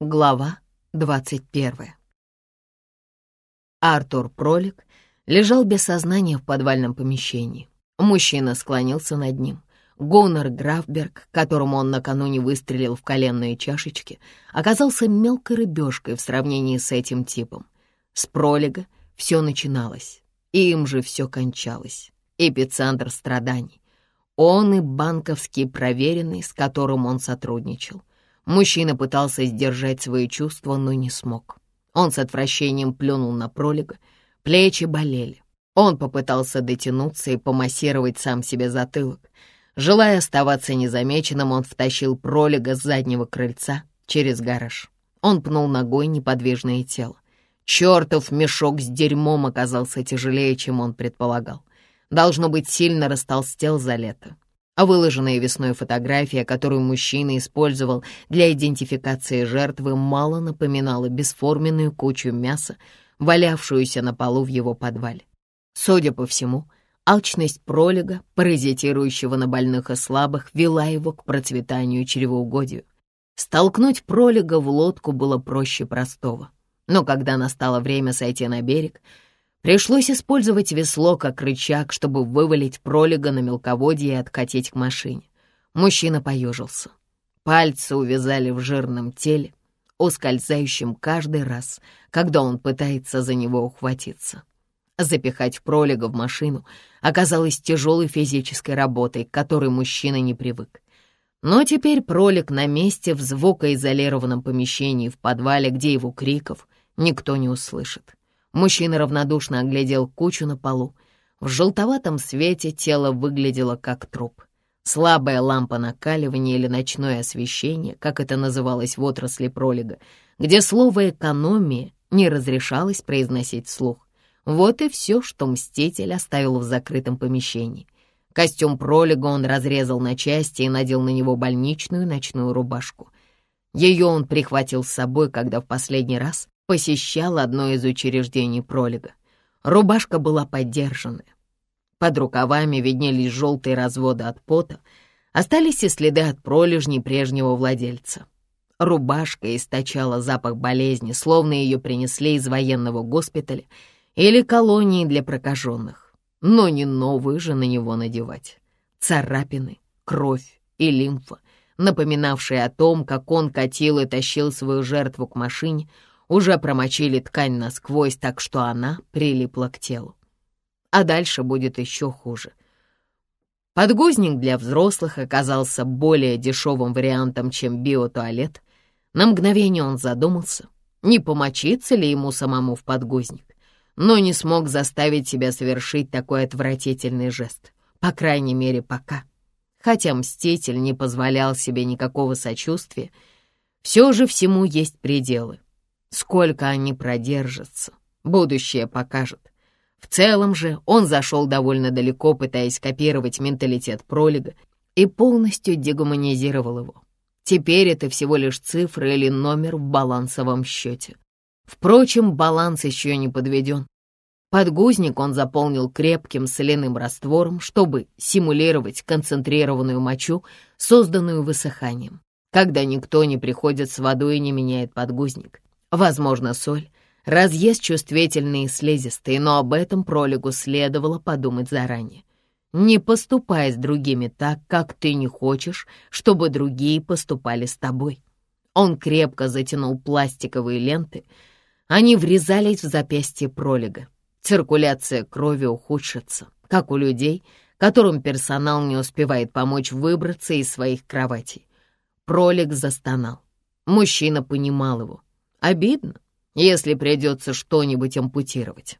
Глава 21. Артур Пролик лежал без сознания в подвальном помещении. Мужчина склонился над ним. Гонор Графберг, которому он накануне выстрелил в коленные чашечки, оказался мелкой рыбешкой в сравнении с этим типом. С Пролига все начиналось, и им же все кончалось. Эпицентр страданий. Он и банковский проверенный, с которым он сотрудничал. Мужчина пытался сдержать свои чувства, но не смог. Он с отвращением плюнул на пролега, плечи болели. Он попытался дотянуться и помассировать сам себе затылок. Желая оставаться незамеченным, он втащил пролега с заднего крыльца через гараж. Он пнул ногой неподвижное тело. Чертов мешок с дерьмом оказался тяжелее, чем он предполагал. Должно быть, сильно растолстел за лето а выложенная весной фотография, которую мужчина использовал для идентификации жертвы, мало напоминала бесформенную кучу мяса, валявшуюся на полу в его подвале. Судя по всему, алчность пролега, паразитирующего на больных и слабых, вела его к процветанию чревоугодию. Столкнуть пролега в лодку было проще простого. Но когда настало время сойти на берег, Пришлось использовать весло как рычаг, чтобы вывалить пролега на мелководье и откатить к машине. Мужчина поежился. Пальцы увязали в жирном теле, ускользающем каждый раз, когда он пытается за него ухватиться. Запихать пролега в машину оказалось тяжелой физической работой, к которой мужчина не привык. Но теперь пролег на месте в звукоизолированном помещении в подвале, где его криков никто не услышит. Мужчина равнодушно оглядел кучу на полу. В желтоватом свете тело выглядело как труп. Слабая лампа накаливания или ночное освещение, как это называлось в отрасли пролега, где слово «экономия» не разрешалось произносить вслух. Вот и все, что Мститель оставил в закрытом помещении. Костюм пролега он разрезал на части и надел на него больничную ночную рубашку. Ее он прихватил с собой, когда в последний раз посещал одно из учреждений пролега. Рубашка была поддержанная. Под рукавами виднелись желтые разводы от пота, остались и следы от пролежней прежнего владельца. Рубашка источала запах болезни, словно ее принесли из военного госпиталя или колонии для прокаженных. Но не новую же на него надевать. Царапины, кровь и лимфа, напоминавшие о том, как он катил и тащил свою жертву к машине — уже промочили ткань насквозь, так что она прилипла к телу. А дальше будет еще хуже. Подгузник для взрослых оказался более дешевым вариантом, чем биотуалет. На мгновение он задумался, не помочиться ли ему самому в подгузник, но не смог заставить себя совершить такой отвратительный жест, по крайней мере, пока. Хотя Мститель не позволял себе никакого сочувствия, все же всему есть пределы. Сколько они продержатся, будущее покажет. В целом же он зашел довольно далеко, пытаясь копировать менталитет пролега и полностью дегуманизировал его. Теперь это всего лишь цифра или номер в балансовом счете. Впрочем, баланс еще не подведен. Подгузник он заполнил крепким соляным раствором, чтобы симулировать концентрированную мочу, созданную высыханием, когда никто не приходит с водой и не меняет подгузник. Возможно, соль разъест чувствительные слизистые, но об этом пролегу следовало подумать заранее. Не поступай с другими так, как ты не хочешь, чтобы другие поступали с тобой. Он крепко затянул пластиковые ленты. Они врезались в запястье пролега. Циркуляция крови ухудшится, как у людей, которым персонал не успевает помочь выбраться из своих кроватей. Пролег застонал. Мужчина понимал его. Обидно, если придется что-нибудь ампутировать.